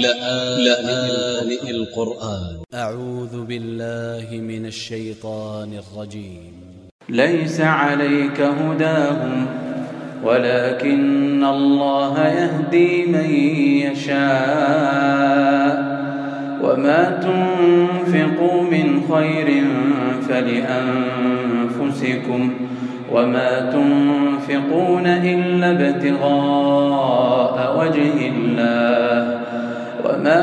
لآن القرآن. أ ع و ذ ب ا ل ل ه من ا ل ش ي ط ا ن ا ل ج ي م ليس عليك هداهم ولكن الله يهدي من يشاء. وما تنفقوا من خير فلأنفسكم وما تنفقون إلا ابتغاء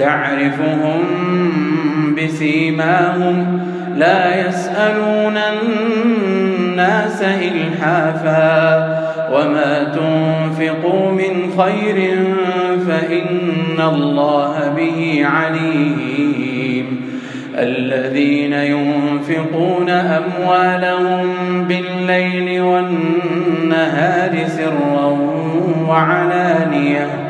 تعرفهم بسيماهم لا يسألون الناس إلحافا وما تنفقوا من خير فإن الله به عليم الذين ينفقون أموالهم بالليل والنهار سرا وعلانية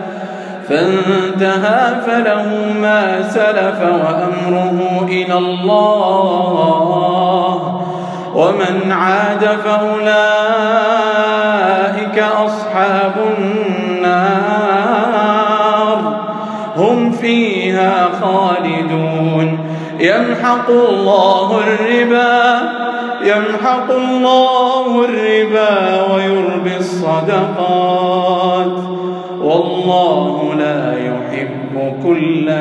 فانتهى فله ما سلف وأمره إلى الله. ومن عاد فأولئك أصحاب النار. هم فيها خالدون. يمحق الله الربا يمحق الله الربا ويربي الصدقات. والله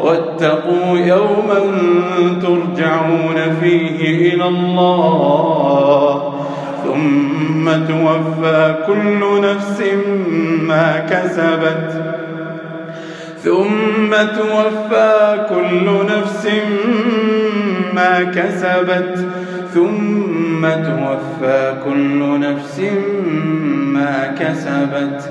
واتقوا يوما ترجعون فيه إلى الله ثم توفى كل نفس ما كسبت ثم توفى كل نفس ما كسبت ثم توفى كل نفس ما كسبت